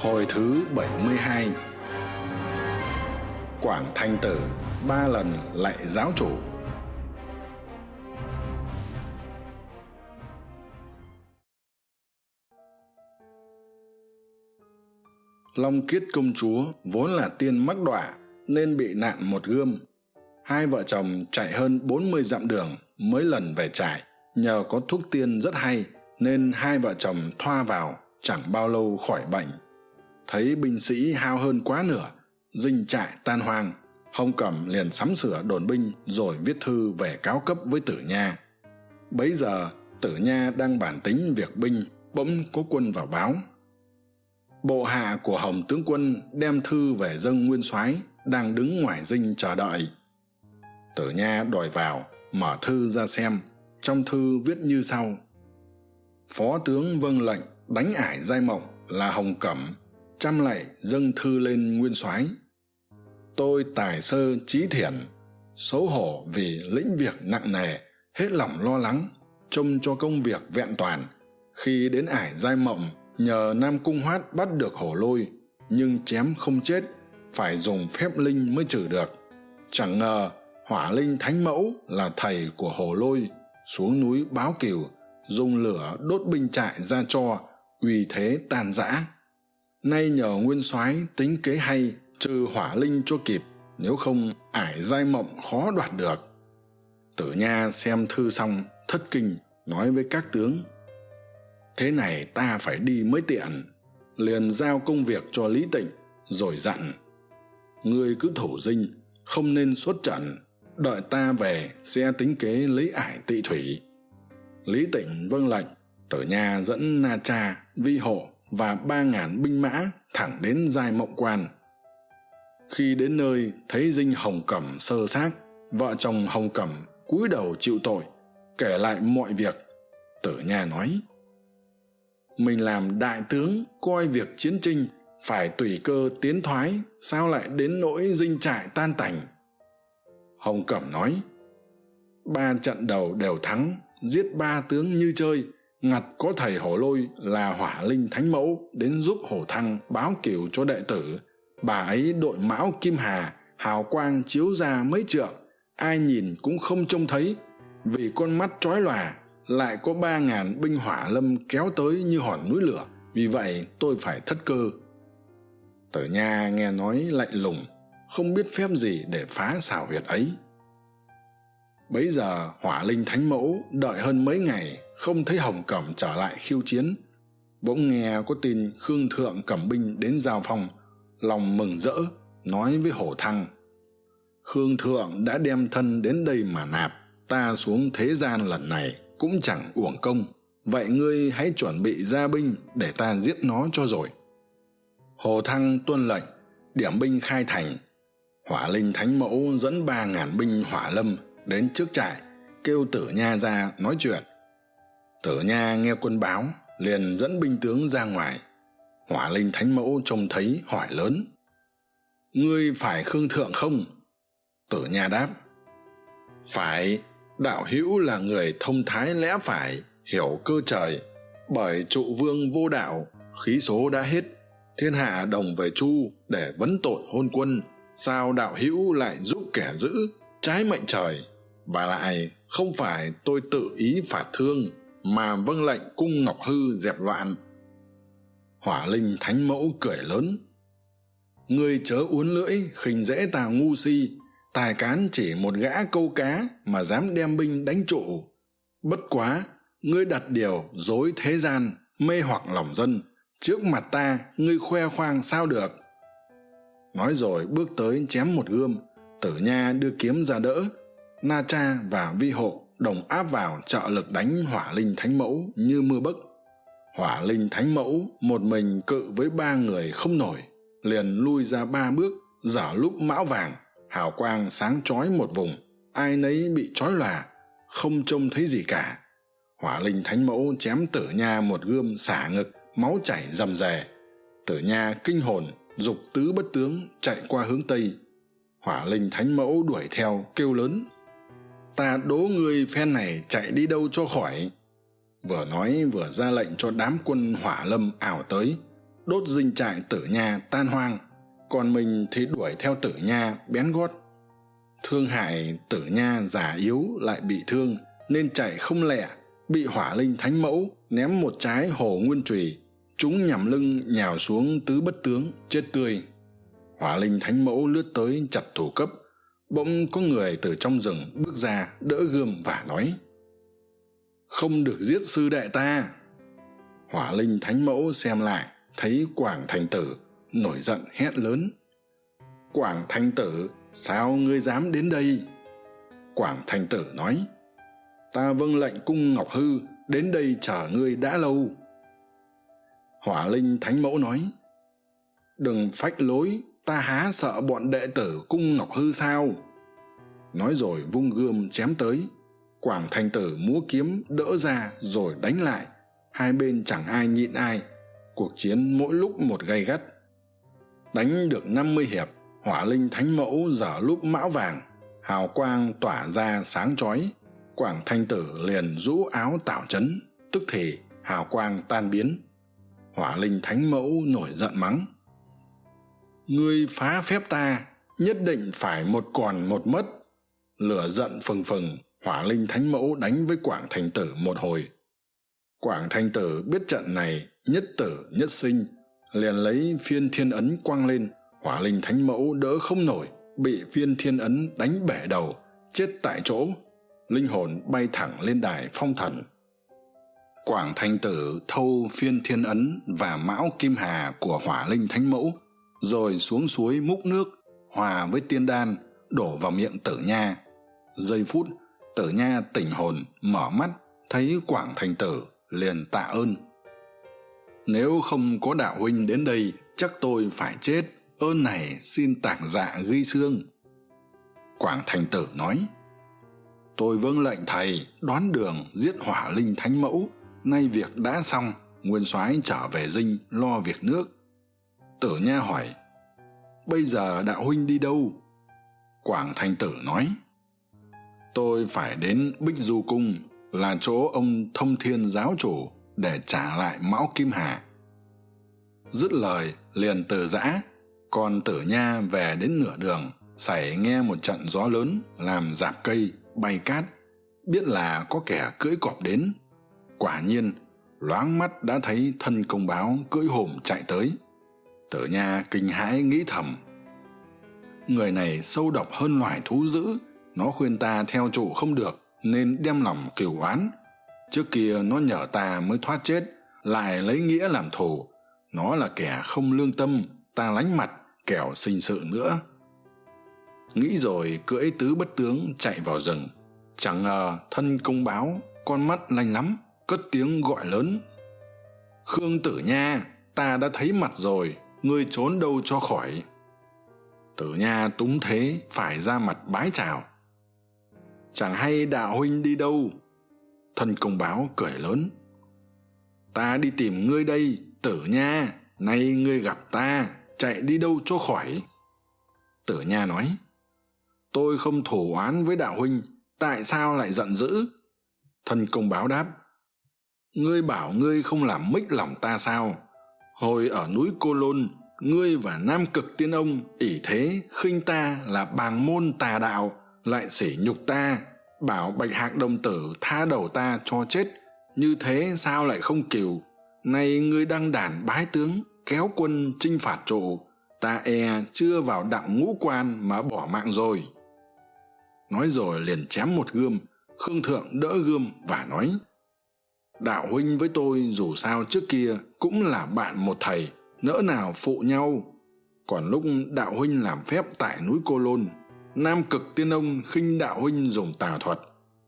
hồi thứ bảy mươi hai. Quảng thanh tử ba lần lạy giáo chủ. Long kiết công chúa vốn là tiên mắc đọa nên bị nạn một gươm. Hai vợ chồng chạy hơn bốn mươi dặm đường mới lần về trại nhờ có thuốc tiên rất hay nên hai vợ chồng thoa vào chẳng bao lâu khỏi bệnh thấy binh sĩ hao hơn quá nửa, dinh trại tan hoang. Hồng cẩm liền sắm sửa đồn binh rồi viết thư về cáo cấp với tử nha. Bấy giờ, tử nha đang bản tính việc binh, bỗng có quân vào báo. Bộ hạ của hồng tướng quân đem thư về dâng nguyên soái đang đứng ngoài dinh chờ đợi. Tử nha đòi vào, mở thư ra xem, trong thư viết như sau. Phó tướng vâng lệnh đánh ải giai mộng là hồng cẩm chăm lạy dâng thư lên nguyên soái. Tôi tài sơ trí thiển xấu hổ vì lĩnh việc nặng nề, hết lòng lo lắng, trông cho công việc vẹn toàn. Khi đến ải giai mộng, nhờ nam cung hoát bắt được hổ lôi, nhưng chém không chết, phải dùng phép linh mới trừ được. Chẳng ngờ, hỏa linh thánh mẫu là thầy của hổ lôi, xuống núi báo cừu, dùng lửa đốt binh trại ra cho, uy thế tan rã nay nhờ nguyên soái tính kế hay, trừ hỏa linh cho kịp, nếu không ải giai mộng khó đoạt được. Tử nha xem thư xong, thất kinh, nói với các tướng, thế này ta phải đi mới tiện, liền giao công việc cho lý tịnh, rồi dặn, ngươi cứ thủ dinh, không nên xuất trận, đợi ta về sẽ tính kế lấy ải tị thủy. Lý tịnh vâng lệnh, tử nha dẫn na cha vi hộ và ba ngàn binh mã thẳng đến giai mộng quan. Khi đến nơi, thấy dinh hồng cẩm sơ xác, vợ chồng hồng cẩm cúi đầu chịu tội, kể lại mọi việc. Tử nha nói, mình làm đại tướng coi việc chiến tranh phải tùy cơ tiến thoái, sao lại đến nỗi dinh trại tan tành? Hồng cẩm nói, ba trận đầu đều thắng, giết ba tướng như chơi ngặt có thầy hổ lôi là hỏa linh thánh mẫu đến giúp hổ thăng báo cửu cho đệ tử. Bà ấy đội mão kim hà, hào quang chiếu ra mấy trượng, ai nhìn cũng không trông thấy. Vì con mắt trói lòa, lại có ba ngàn binh hỏa lâm kéo tới như hòn núi lửa, vì vậy tôi phải thất cơ. Tử nha nghe nói lạnh lùng, không biết phép gì để phá xảo huyệt ấy bấy giờ hỏa linh thánh mẫu đợi hơn mấy ngày, không thấy hồng cẩm trở lại khiêu chiến. Bỗng nghe có tin khương thượng cẩm binh đến giao phong, lòng mừng rỡ, nói với hổ thăng, khương thượng đã đem thân đến đây mà nạp, ta xuống thế gian lần này cũng chẳng uổng công. Vậy ngươi hãy chuẩn bị ra binh để ta giết nó cho rồi. Hồ thăng tuân lệnh, điểm binh khai thành. Hỏa linh thánh mẫu dẫn ba ngàn binh hỏa lâm đến trước trại, kêu tử nha ra nói chuyện. Tử nha nghe quân báo, liền dẫn binh tướng ra ngoài. Hỏa linh thánh mẫu trông thấy, hỏi lớn. Ngươi phải khương thượng không? Tử nha đáp. Phải, đạo hữu là người thông thái lẽ phải, hiểu cơ trời. Bởi trụ vương vô đạo, khí số đã hết. Thiên hạ đồng về chu để vấn tội hôn quân. Sao đạo hữu lại giúp kẻ dữ trái mệnh trời? Và lại, không phải tôi tự ý phạt thương, mà vâng lệnh cung ngọc hư dẹp loạn. Hỏa linh thánh mẫu cười lớn. Ngươi chớ uốn lưỡi, khinh dễ tà ngu si, tài cán chỉ một gã câu cá mà dám đem binh đánh trụ. Bất quá, ngươi đặt điều dối thế gian, mê hoặc lòng dân, trước mặt ta, ngươi khoe khoang sao được? Nói rồi bước tới chém một gươm, tử nha đưa kiếm ra đỡ na cha và vi hộ đồng áp vào trợ lực đánh hỏa linh thánh mẫu như mưa bấc hỏa linh thánh mẫu một mình cự với ba người không nổi, liền lui ra ba bước giở lúc mão vàng, hào quang sáng trói một vùng, ai nấy bị trói lòa, không trông thấy gì cả. Hỏa linh thánh mẫu chém tử nha một gươm xả ngực, máu chảy rầm rề. Tử nha kinh hồn, dục tứ bất tướng chạy qua hướng tây. Hỏa linh thánh mẫu đuổi theo, kêu lớn ta đố ngươi phen này chạy đi đâu cho khỏi. Vừa nói vừa ra lệnh cho đám quân hỏa lâm ảo tới, đốt dinh trại tử nha tan hoang, còn mình thì đuổi theo tử nha bén gót. Thương hại tử nha già yếu lại bị thương, nên chạy không lẹ, bị hỏa linh thánh mẫu ném một trái hồ nguyên trùy, chúng nhằm lưng nhào xuống tứ bất tướng, chết tươi. Hỏa linh thánh mẫu lướt tới chặt thủ cấp bỗng có người từ trong rừng bước ra, đỡ gươm và nói, không được giết sư đệ ta. Hỏa linh thánh mẫu xem lại, thấy quảng thành tử nổi giận hét lớn, quảng thành tử, sao ngươi dám đến đây? Quảng thành tử nói, ta vâng lệnh cung ngọc hư, đến đây chờ ngươi đã lâu. Hỏa linh thánh mẫu nói, đừng phách lối ta há sợ bọn đệ tử cung ngọc hư sao? Nói rồi vung gươm chém tới. Quảng thành tử múa kiếm đỡ ra rồi đánh lại. Hai bên chẳng ai nhịn ai. Cuộc chiến mỗi lúc một gay gắt. Đánh được năm mươi hiệp, hỏa linh thánh mẫu dở lúc mão vàng. Hào quang tỏa ra sáng chói. Quảng thanh tử liền rũ áo tạo c h ấ n tức thì hào quang tan biến. Hỏa linh thánh mẫu nổi giận mắng ngươi phá phép ta, nhất định phải một còn một mất. Lửa giận phừng phừng, hỏa linh thánh mẫu đánh với quảng thành tử một hồi. Quảng thanh tử biết trận này, nhất tử, nhất sinh. Liền lấy phiên thiên ấn quăng lên, hỏa linh thánh mẫu đỡ không nổi, bị phiên thiên ấn đánh bể đầu, chết tại chỗ. Linh hồn bay thẳng lên đài phong thần. Quảng thanh tử thâu phiên thiên ấn và mão kim hà của hỏa linh thánh mẫu rồi xuống suối múc nước, hòa với tiên đan, đổ vào miệng tử nha. Giây phút, tử nha tỉnh hồn, mở mắt, thấy quảng thành tử, liền tạ ơn. Nếu không có đạo huynh đến đây, chắc tôi phải chết. Ơn này xin tạc dạ ghi xương. Quảng thành tử nói, tôi vâng lệnh thầy, đoán đường, giết hỏa linh thánh mẫu. Nay việc đã xong, nguyên soái trở về dinh, lo việc nước tử nha hỏi, bây giờ đạo huynh đi đâu? Quảng thanh tử nói, tôi phải đến bích du cung, là chỗ ông thông thiên giáo chủ để trả lại mão kim hà dứt lời, liền từ giã, còn tử nha về đến nửa đường, xảy nghe một trận gió lớn làm rạp cây, bay cát, biết là có kẻ cưỡi cọp đến. Quả nhiên, loáng mắt đã thấy thân công báo cưỡi hồm chạy tới tử nha kinh hãi nghĩ thầm. Người này sâu độc hơn loài thú dữ, nó khuyên ta theo trụ không được nên đem lòng cừu oán. Trước kia nó nhờ ta mới thoát chết, lại lấy nghĩa làm thù. Nó là kẻ không lương tâm, ta lánh mặt, kẻo sinh sự nữa. Nghĩ rồi cưỡi tứ bất tướng chạy vào rừng. Chẳng ngờ thân công báo, con mắt lanh lắm, cất tiếng gọi lớn. Khương tử nha, ta đã thấy mặt rồi ngươi trốn đâu cho khỏi. Tử nha túng thế, phải ra mặt bái chào. Chẳng hay đạo huynh đi đâu? Thân công báo cười lớn. Ta đi tìm ngươi đây, tử nha. Nay ngươi gặp ta, chạy đi đâu cho khỏi? Tử nha nói. Tôi không thù oán với đạo huynh, tại sao lại giận dữ? Thân công báo đáp. Ngươi bảo ngươi không làm mích lòng ta sao? Hồi ở núi cô lôn ngươi và nam cực tiên ông, ỷ thế, khinh ta là bàng môn tà đạo, lại sỉ nhục ta, bảo bạch hạc đồng tử tha đầu ta cho chết. Như thế sao lại không kiều nay ngươi đăng đản bái tướng, kéo quân chinh phạt trụ. Ta e chưa vào đặng ngũ quan mà bỏ mạng rồi. Nói rồi liền chém một gươm, khương thượng đỡ gươm và nói, đạo huynh với tôi dù sao trước kia cũng là bạn một thầy nỡ nào phụ nhau. Còn lúc đạo huynh làm phép tại núi cô lôn, nam cực tiên ông khinh đạo huynh dùng tà thuật.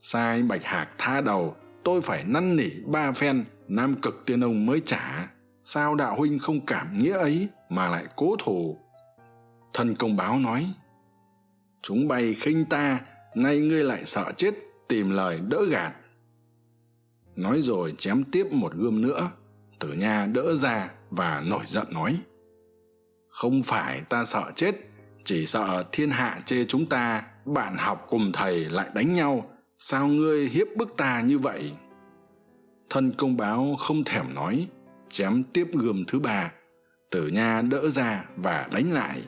Sai bạch hạc tha đầu, tôi phải năn nỉ ba phen, nam cực tiên ông mới trả. Sao đạo huynh không cảm nghĩa ấy mà lại cố thủ? Thân công báo nói, chúng bay khinh ta, nay ngươi lại sợ chết, tìm lời đỡ gạt. Nói rồi chém tiếp một gươm nữa tử nha đỡ ra và nổi giận nói, không phải ta sợ chết, chỉ sợ thiên hạ chê chúng ta, bạn học cùng thầy lại đánh nhau, sao ngươi hiếp bức ta như vậy? Thân công báo không thèm nói, chém tiếp gươm thứ ba. Tử nha đỡ ra và đánh lại.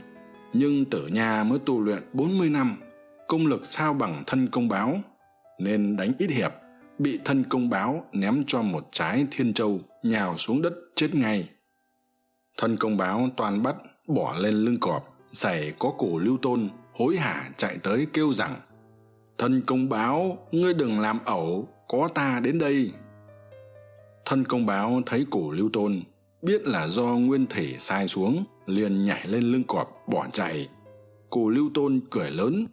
Nhưng tử nha mới tu luyện bốn mươi năm, công lực sao bằng thân công báo, nên đánh ít hiệp, bị thân công báo ném cho một trái thiên châu nhào xuống đất chết ngay thân công báo toàn bắt bỏ lên lưng cọp, giày có cổ lưu tôn, hối hả chạy tới kêu rằng, thân công báo, ngươi đừng làm ẩu, có ta đến đây. Thân công báo thấy cổ lưu tôn, biết là do nguyên thể sai xuống, liền nhảy lên lưng cọp bỏ chạy. Cổ lưu tôn cười lớn,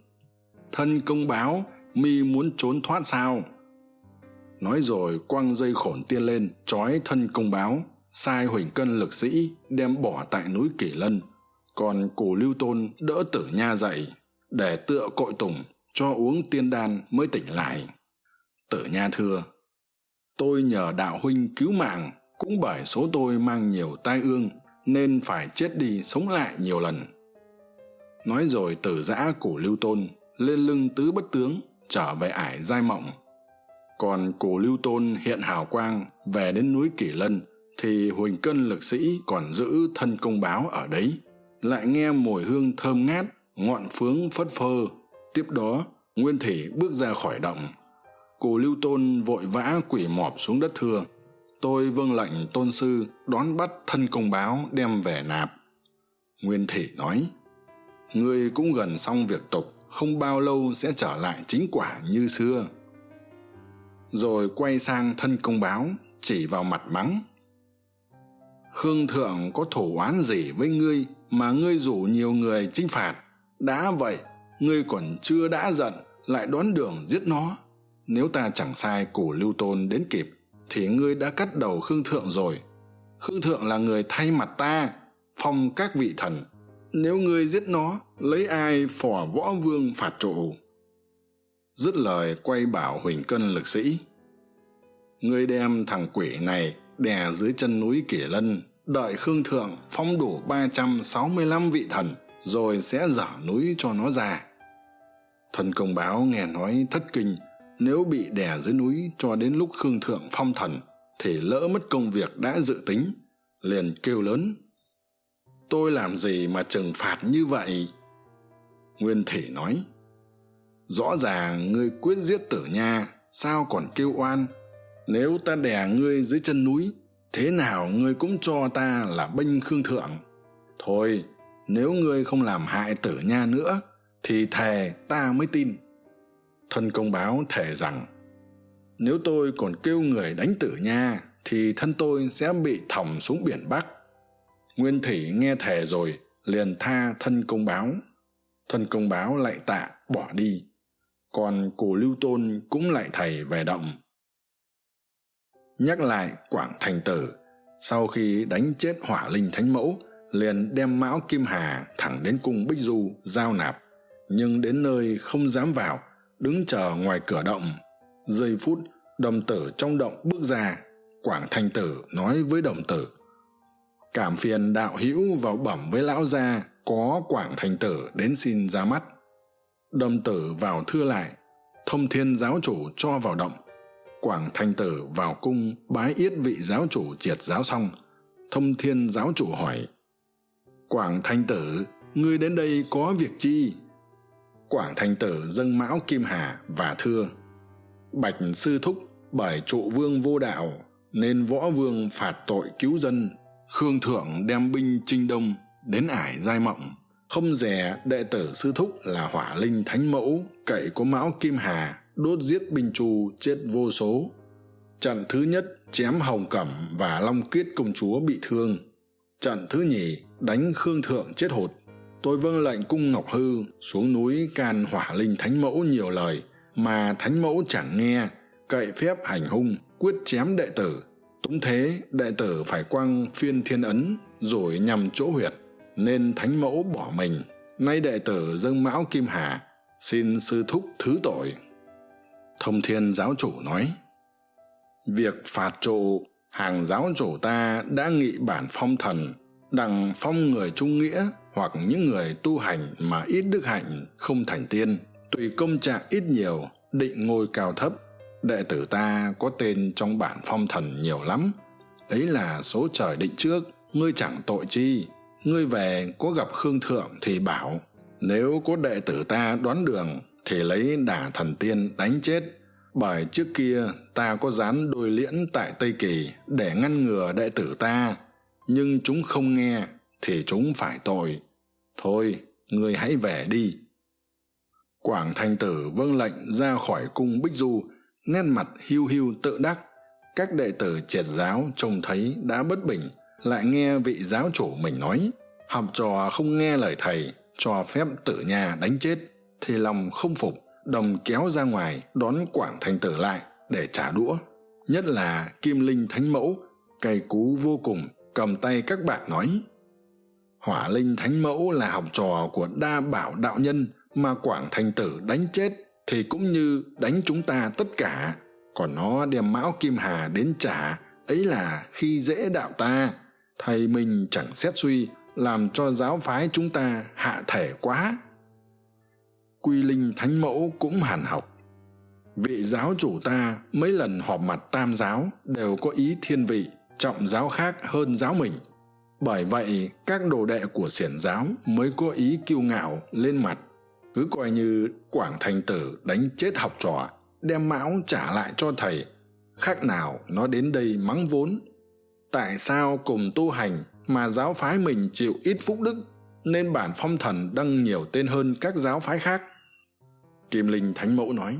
thân công báo, mi muốn trốn thoát sao? Nói rồi quăng dây khổn tiên lên, trói thân công báo sai huỳnh cân lực sĩ đem bỏ tại núi kỷ lân, còn cổ lưu tôn đỡ tử nha dậy để tựa cội tùng cho uống tiên đan mới tỉnh lại. Tử nha thưa, tôi nhờ đạo huynh cứu mạng, cũng bởi số tôi mang nhiều tai ương, nên phải chết đi sống lại nhiều lần. Nói rồi tử giã cổ lưu tôn lên lưng tứ bất tướng, trở về ải giai mộng. Còn cổ lưu tôn hiện hào quang về đến núi kỷ lân thì huỳnh cân lực sĩ còn giữ thân công báo ở đấy, lại nghe mùi hương thơm ngát, ngọn phướng phất phơ. Tiếp đó, nguyên thủy bước ra khỏi động. Cù lưu tôn vội vã quỷ mọp xuống đất thưa. Tôi vâng lệnh tôn sư đón bắt thân công báo đem về nạp. Nguyên thủy nói, ngươi cũng gần xong việc tục, không bao lâu sẽ trở lại chính quả như xưa. Rồi quay sang thân công báo, chỉ vào mặt mắng khương thượng có thủ oán gì với ngươi mà ngươi rủ nhiều người chinh phạt? Đã vậy, ngươi còn chưa đã giận, lại đón đường giết nó. Nếu ta chẳng sai củ lưu tôn đến kịp, thì ngươi đã cắt đầu khương thượng rồi. Khương thượng là người thay mặt ta, phong các vị thần. Nếu ngươi giết nó, lấy ai phò võ vương phạt trụ? Dứt lời quay bảo huỳnh cân lực sĩ. Ngươi đem thằng quỷ này đè dưới chân núi kỷ lân, đợi khương thượng phong đủ ba trăm sáu mươi lăm vị thần, rồi sẽ dở núi cho nó ra. Thuần công báo nghe nói thất kinh, nếu bị đè dưới núi cho đến lúc khương thượng phong thần, thì lỡ mất công việc đã dự tính, liền kêu lớn, tôi làm gì mà trừng phạt như vậy? Nguyên thể nói, rõ ràng ngươi quyết giết tử nha, sao còn kêu oan? Nếu ta đè ngươi dưới chân núi, thế nào ngươi cũng cho ta là bênh khương thượng. Thôi, nếu ngươi không làm hại tử nha nữa, thì thề ta mới tin. Thân công báo thề rằng, nếu tôi còn kêu người đánh tử nha, thì thân tôi sẽ bị thòng xuống biển bắc. Nguyên thủy nghe thề rồi, liền tha thân công báo. Thân công báo lại tạ bỏ đi. Còn cổ lưu tôn cũng lại thầy về động nhắc lại quảng thành tử. Sau khi đánh chết hỏa linh thánh mẫu, liền đem mão kim hà thẳng đến cung bích du giao nạp. Nhưng đến nơi không dám vào, đứng chờ ngoài cửa động. Giây phút, đồng tử trong động bước ra, quảng thành tử nói với đồng tử, cảm phiền đạo hữu vào bẩm với lão gia có quảng thành tử đến xin ra mắt. Đồng tử vào thưa lại, thông thiên giáo chủ cho vào động quảng thành tử vào cung bái yết vị giáo chủ triệt giáo xong, thông thiên giáo chủ hỏi, quảng Thanh tử, ngươi đến đây có việc chi? Quảng Thanh tử dâng mão kim hà và thưa, bạch sư thúc, bởi trụ vương vô đạo, nên võ vương phạt tội cứu dân, khương thượng đem binh chinh đông đến ải giai mộng, không dè đệ tử sư thúc là hỏa linh thánh mẫu, cậy có mão kim hà đốt giết binh trù, chết vô số. Trận thứ nhất, chém hồng cẩm và long kiết công chúa bị thương. Trận thứ nhì, đánh khương thượng chết hụt. Tôi vâng lệnh cung ngọc hư xuống núi can hỏa linh thánh mẫu nhiều lời, mà thánh mẫu chẳng nghe, cậy phép hành hung, quyết chém đệ tử. Túng thế, đệ tử phải quăng phiên thiên ấn, rồi nhằm chỗ huyệt, nên thánh mẫu bỏ mình. Nay đệ tử dâng mão kim hà, xin sư thúc thứ tội thông thiên giáo chủ nói, việc phạt trụ, hàng giáo chủ ta đã nghị bản phong thần đặng phong người trung nghĩa hoặc những người tu hành mà ít đức hạnh không thành tiên. Tùy công trạng ít nhiều, định ngôi cao thấp, đệ tử ta có tên trong bản phong thần nhiều lắm. Ấy là số trời định trước, ngươi chẳng tội chi. Ngươi về có gặp khương thượng thì bảo, nếu có đệ tử ta đoán đường thì lấy đả thần tiên đánh chết. Bởi trước kia, ta có dán đôi liễn tại tây kỳ để ngăn ngừa đệ tử ta. Nhưng chúng không nghe, thì chúng phải tội. Thôi ngươi hãy về đi. Quảng thanh tử vâng lệnh ra khỏi cung bích du, nét mặt hiu hiu tự đắc. Các đệ tử triệt giáo trông thấy đã bất bình, lại nghe vị giáo chủ mình nói. Học trò không nghe lời thầy, cho phép tử nhà đánh chết thì lòng không phục đồng kéo ra ngoài đón quảng thành tử lại để trả đũa. Nhất là kim linh thánh mẫu cay cú vô cùng, cầm tay các bạn nói, hỏa linh thánh mẫu là học trò của đa bảo đạo nhân mà quảng thành tử đánh chết thì cũng như đánh chúng ta tất cả. Còn nó đem mão kim hà đến trả, ấy là khi dễ đạo ta. Thầy mình chẳng xét suy, làm cho giáo phái chúng ta hạ thể quá quy linh thánh mẫu cũng hàn học. Vị giáo chủ ta mấy lần họp mặt tam giáo đều có ý thiên vị, trọng giáo khác hơn giáo mình. Bởi vậy, các đồ đệ của xiển giáo mới có ý kiêu ngạo lên mặt. Cứ coi như quảng thành tử đánh chết học trò, đem mão trả lại cho thầy. Khác nào nó đến đây mắng vốn. Tại sao cùng tu hành mà giáo phái mình chịu ít phúc đức, nên bản phong thần đăng nhiều tên hơn các giáo phái khác? Kim linh thánh mẫu nói,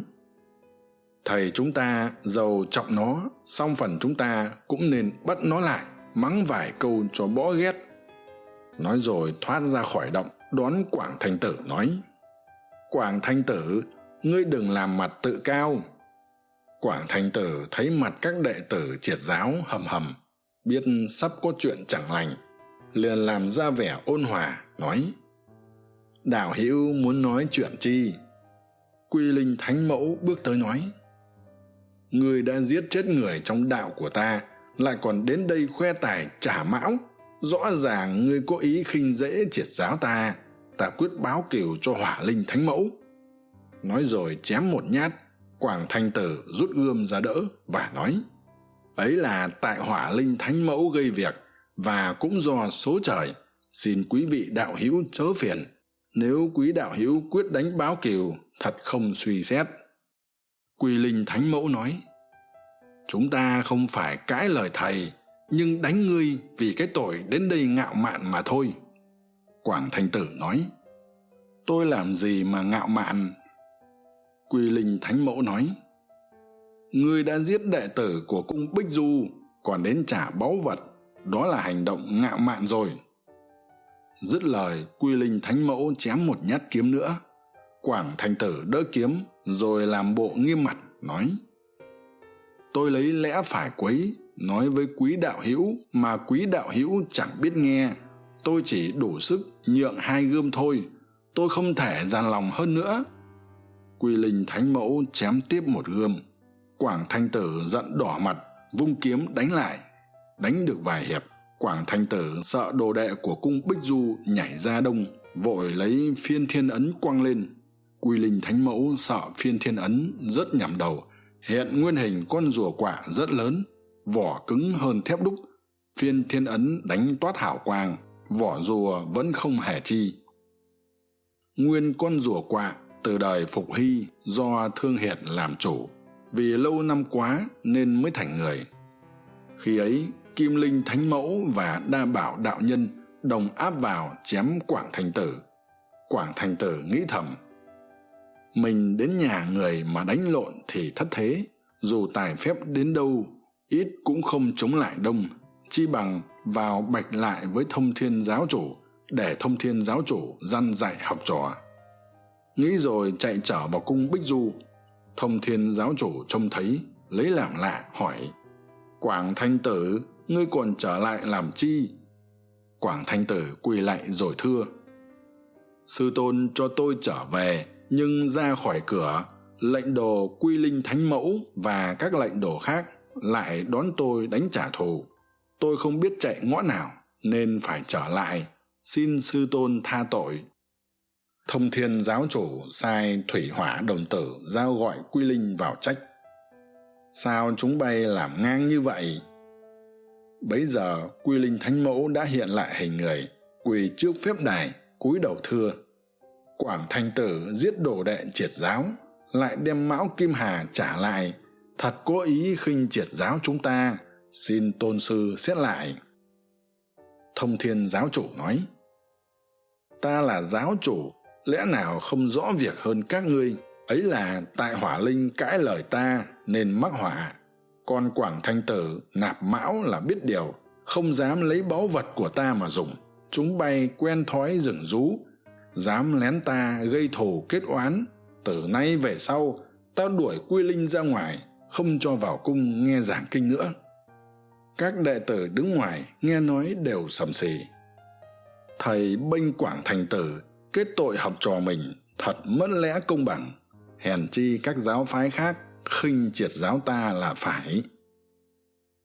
thầy chúng ta giàu trọng nó, song phần chúng ta cũng nên bắt nó lại, mắng vài câu cho bỏ ghét. Nói rồi thoát ra khỏi động đón quảng thanh tử nói, quảng thanh tử, ngươi đừng làm mặt tự cao. Quảng thanh tử thấy mặt các đệ tử triệt giáo hầm hầm, biết sắp có chuyện chẳng lành, liền làm ra vẻ ôn hòa, nói, đạo hữu muốn nói chuyện chi? Quy linh thánh mẫu bước tới nói, người đã giết chết người trong đạo của ta, lại còn đến đây khoe tài trả mão. Rõ ràng ngươi có ý khinh dễ triệt giáo ta ta quyết báo cừu cho hỏa linh thánh mẫu. Nói rồi chém một nhát, quảng thanh tử rút gươm ra đỡ và nói, ấy là tại hỏa linh thánh mẫu gây việc, và cũng do số trời, xin quý vị đạo hữu chớ phiền. Nếu quý đạo hữu quyết đánh báo kiều thật không suy xét. Quy linh thánh mẫu nói, chúng ta không phải cãi lời thầy, nhưng đánh ngươi vì cái tội đến đây ngạo mạn mà thôi. Quảng thanh tử nói, tôi làm gì mà ngạo mạn? Quy linh thánh mẫu nói, ngươi đã giết đệ tử của cung bích du, còn đến trả báu vật, đó là hành động ngạo mạn rồi. Dứt lời, quy linh thánh mẫu chém một nhát kiếm nữa quảng thanh tử đỡ kiếm, rồi làm bộ nghiêm mặt, nói, tôi lấy lẽ phải quấy nói với quý đạo hữu mà quý đạo hữu chẳng biết nghe. Tôi chỉ đủ sức nhượng hai gươm thôi, tôi không thể giàn lòng hơn nữa. Quy linh thánh mẫu chém tiếp một gươm. Quảng thanh tử giận đỏ mặt, vung kiếm đánh lại. Đánh được vài hiệp, quảng thanh tử sợ đồ đệ của cung bích du nhảy ra đông, vội lấy phiên thiên ấn quăng lên quy linh thánh mẫu sợ phiên thiên ấn rất nhằm đầu, hiện nguyên hình con rùa quả rất lớn, vỏ cứng hơn thép đúc. Phiên thiên ấn đánh toát hảo quang, vỏ rùa vẫn không hề chi. Nguyên con rùa quạ từ đời phục hy do thương hiệt làm chủ, vì lâu năm quá nên mới thành người. Khi ấy, kim linh thánh mẫu và đa bảo đạo nhân đồng áp vào chém quảng thành tử. Quảng thành tử nghĩ thầm mình đến nhà người mà đánh lộn thì thất thế. Dù tài phép đến đâu, ít cũng không chống lại đông. Chi bằng vào bạch lại với thông thiên giáo chủ, để thông thiên giáo chủ dăn dạy học trò. Nghĩ rồi chạy trở vào cung bích du. Thông thiên giáo chủ trông thấy, lấy làm lạ, hỏi, quảng thanh tử, ngươi còn trở lại làm chi? Quảng thanh tử quỳ lại rồi thưa, sư tôn cho tôi trở về nhưng ra khỏi cửa, lệnh đồ quy linh thánh mẫu và các lệnh đồ khác lại đón tôi đánh trả thù. Tôi không biết chạy ngõ nào nên phải trở lại, xin sư tôn tha tội. Thông thiên giáo chủ sai thủy hỏa đồng tử giao gọi quy linh vào trách. Sao chúng bay làm ngang như vậy? Bấy giờ quy linh thánh mẫu đã hiện lại hình người, quỳ trước phép đài, cúi đầu thưa quảng thanh tử giết đồ đệ triệt giáo, lại đem mão kim hà trả lại. Thật cố ý khinh triệt giáo chúng ta, xin tôn sư xét lại. Thông thiên giáo chủ nói, ta là giáo chủ, lẽ nào không rõ việc hơn các ngươi? Ấy là tại hỏa linh cãi lời ta nên mắc hỏa còn quảng thanh tử nạp mão là biết điều, không dám lấy báu vật của ta mà dùng. Chúng bay quen thói rừng rú dám lén ta gây thù kết oán, từ nay về sau, ta đuổi quy linh ra ngoài, không cho vào cung nghe giảng kinh nữa. Các đệ tử đứng ngoài nghe nói đều sầm xì. Thầy bênh quảng thành tử kết tội học trò mình thật mất lẽ công bằng, hèn chi các giáo phái khác khinh triệt giáo ta là phải.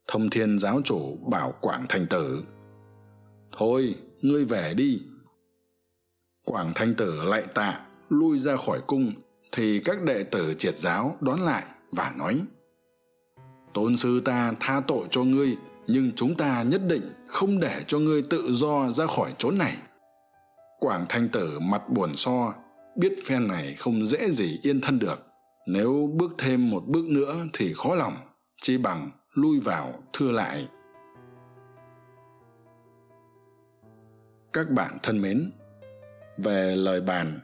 Thông thiên giáo chủ bảo quảng thành tử, thôi, ngươi về đi quảng thanh tử lạy tạ, lui ra khỏi cung, thì các đệ tử triệt giáo đón lại và nói, tôn sư ta tha tội cho ngươi, nhưng chúng ta nhất định không để cho ngươi tự do ra khỏi chốn này. Quảng thanh tử mặt buồn so, biết phen này không dễ gì yên thân được. Nếu bước thêm một bước nữa thì khó lòng chỉ bằng lui vào, thưa lại. Các bạn thân mến về lời bàn.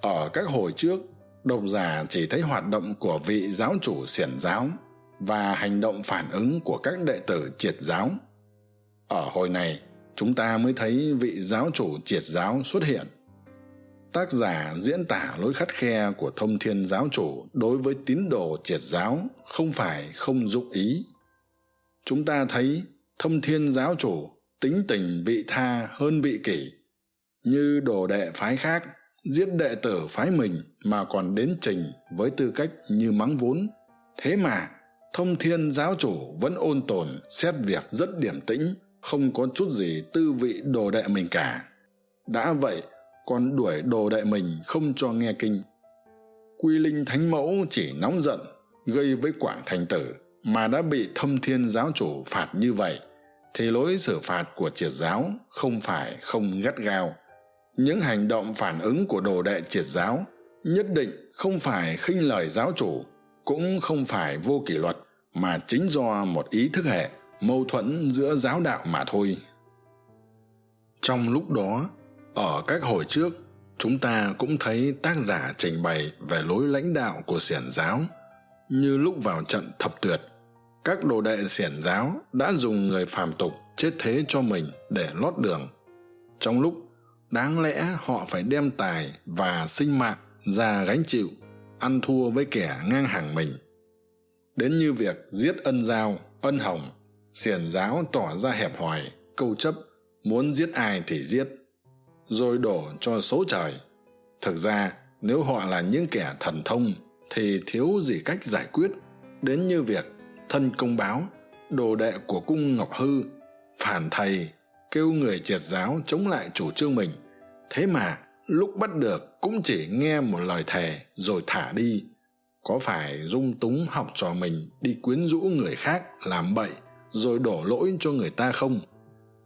Ở các hồi trước, độc giả chỉ thấy hoạt động của vị giáo chủ xiển giáo và hành động phản ứng của các đệ tử triệt giáo. Ở hồi này, chúng ta mới thấy vị giáo chủ triệt giáo xuất hiện. Tác giả diễn tả lối khắt khe của thông thiên giáo chủ đối với tín đồ triệt giáo không phải không dụng ý. Chúng ta thấy thông thiên giáo chủ tính tình vị tha hơn vị kỷ như đồ đệ phái khác, giết đệ tử phái mình mà còn đến trình với tư cách như mắng vốn. Thế mà, thông thiên giáo chủ vẫn ôn tồn, xét việc rất điềm tĩnh, không có chút gì tư vị đồ đệ mình cả. Đã vậy, còn đuổi đồ đệ mình không cho nghe kinh. Quy linh thánh mẫu chỉ nóng giận, gây với quảng thành tử mà đã bị thâm thiên giáo chủ phạt như vậy, thì lối xử phạt của triệt giáo không phải không gắt gao những hành động phản ứng của đồ đệ triệt giáo nhất định không phải khinh lời giáo chủ, cũng không phải vô kỷ luật, mà chính do một ý thức hệ mâu thuẫn giữa giáo đạo mà thôi. Trong lúc đó, ở các hồi trước, chúng ta cũng thấy tác giả trình bày về lối lãnh đạo của xiển giáo. Như lúc vào trận thập tuyệt, các đồ đệ xiển giáo đã dùng người phàm tục chết thế cho mình để lót đường. Trong lúc đáng lẽ họ phải đem tài và sinh mạng ra gánh chịu, ăn thua với kẻ ngang hàng mình. Đến như việc giết ân giao, ân hồng, xiển giáo tỏ ra hẹp hòi, câu chấp, muốn giết ai thì giết, rồi đổ cho số trời. Thực ra, nếu họ là những kẻ thần thông, thì thiếu gì cách giải quyết. Đến như việc thân công báo, đồ đệ của cung ngọc hư, phản thầy, kêu người triệt giáo chống lại chủ trương mình thế mà, lúc bắt được cũng chỉ nghe một lời thề rồi thả đi. Có phải dung túng học trò mình đi quyến rũ người khác làm bậy rồi đổ lỗi cho người ta không?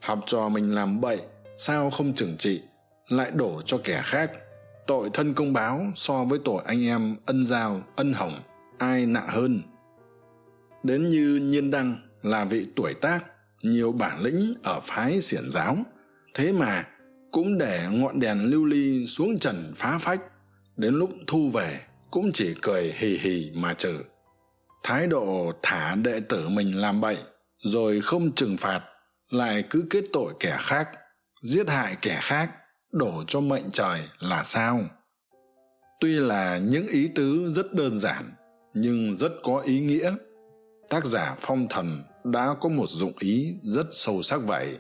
Học trò mình làm bậy, sao không trừng trị, lại đổ cho kẻ khác? Tội thân công báo so với tội anh em ân giao, ân hồng, ai nặng hơn? Đến như nhiên đăng là vị tuổi tác, nhiều bản lĩnh ở phái xiển giáo. Thế mà cũng để ngọn đèn lưu ly xuống trần phá phách. Đến lúc thu về, cũng chỉ cười hì hì mà trừ thái độ thả đệ tử mình làm bậy, rồi không trừng phạt, lại cứ kết tội kẻ khác, giết hại kẻ khác, đổ cho mệnh trời là sao? Tuy là những ý tứ rất đơn giản, nhưng rất có ý nghĩa. Tác giả phong thần đã có một dụng ý rất sâu sắc vậy.